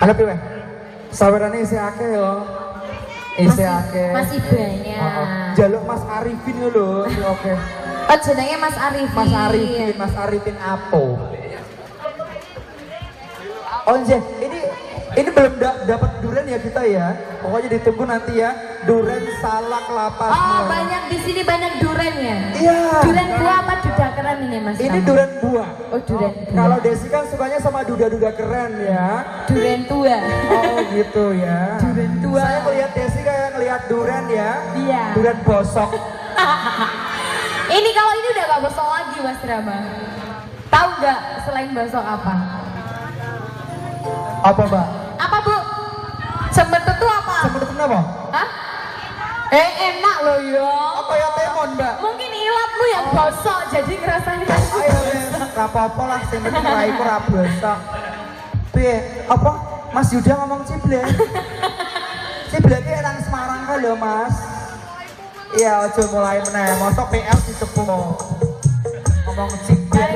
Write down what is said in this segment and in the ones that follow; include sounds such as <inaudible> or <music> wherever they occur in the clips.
Ada piwe? Sawerane isi akeh yo. Isi akeh. Masih banyak. Oh, oh. Jaluk Mas Arifin yo lho. Oke. <laughs> Oh jenenge Mas Arifin. Mas Arifin, Mas Arifin Apo. Oh Nje, ini ini belum da- dapat duren ya kita ya. Pokoknya ditunggu nanti ya. Duren salak lapas. Oh banyak di sini banyak duren ya. Iya. Duren buah apa duda keren ini Mas? Ini duren buah. Oh duren. Kalau Desi kan sukanya sama duda-duda keren ya. duren tua. Oh gitu ya. Duren tua. Saya melihat Desi kayak ngelihat duren ya. Iya. Duren bosok. <laughs> Ini kalau ini udah gak bosok lagi Mas Drama. Tahu nggak selain bosok apa? Apa mbak? Apa Bu? Sempet itu apa? Sempet kenapa? Hah? Eh enak loh ya. Apa ya temon mbak? Mungkin iwatmu yang bosok jadi ngerasanya. Ayo gak apa-apa lah, yang penting raiku ra bosok. Piye? Apa? Mas Yuda ngomong ciblek. Ciblek ki nang Semarang kan lho, Mas. Iya, ojo mulai meneh. Mosok PL ditepung. Ngomong ciblek.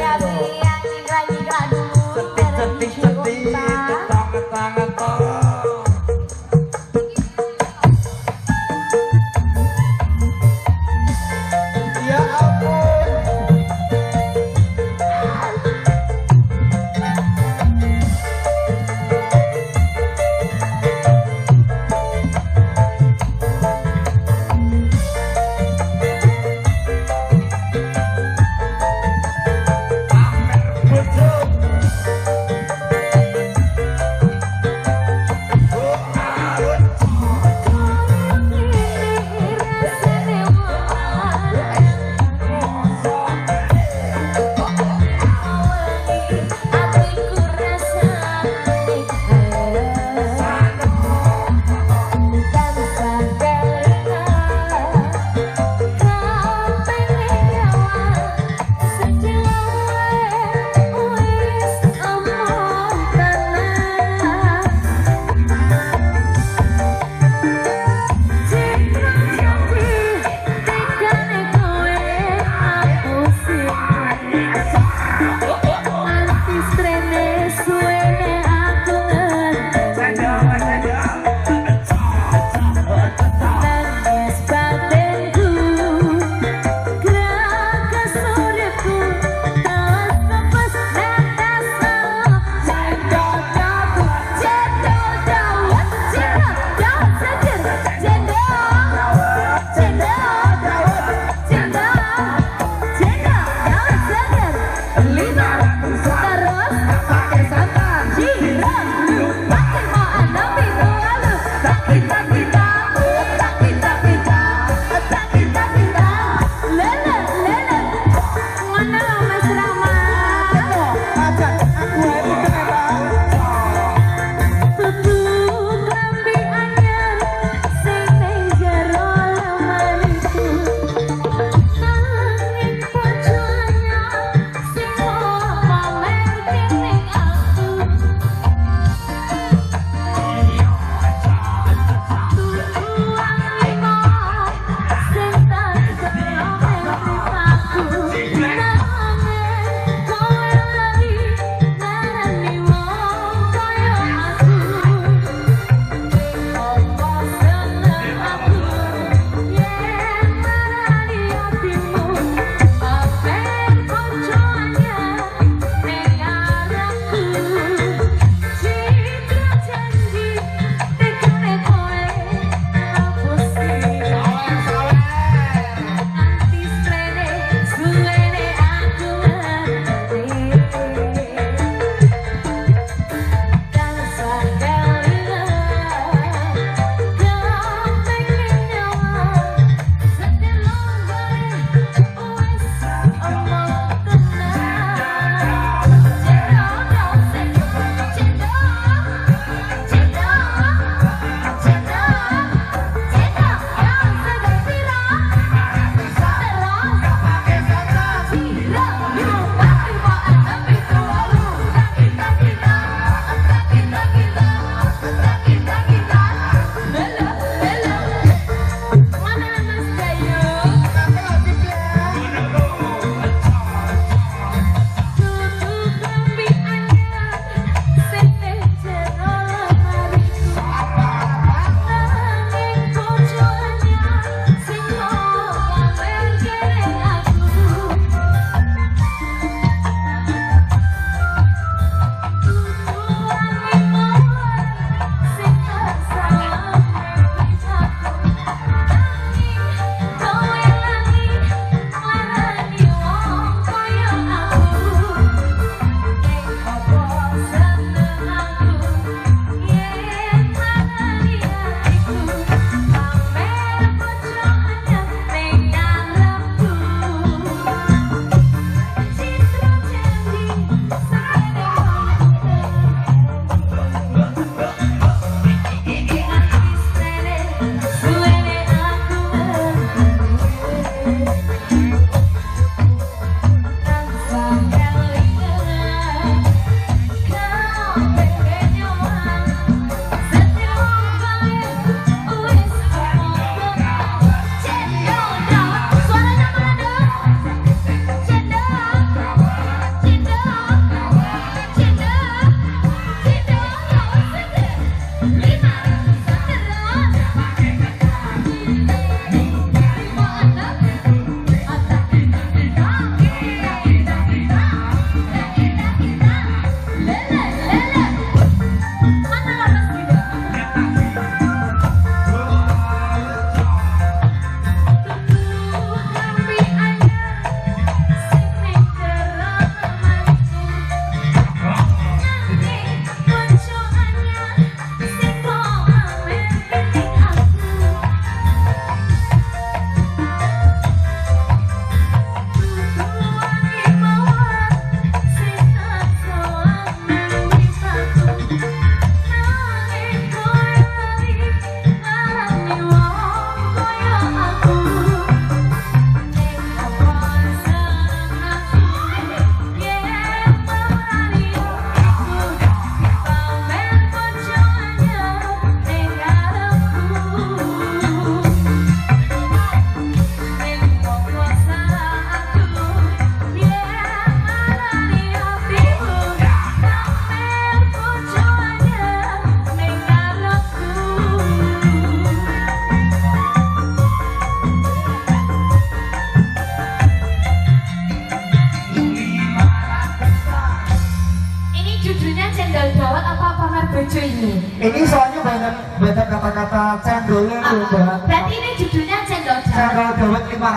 Bojo ini? Ini soalnya banyak banyak kata-kata cendolnya tuh mbak. Berarti ini judulnya cendol dawet. Cendol dawet 500an. Lima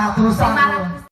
ratus.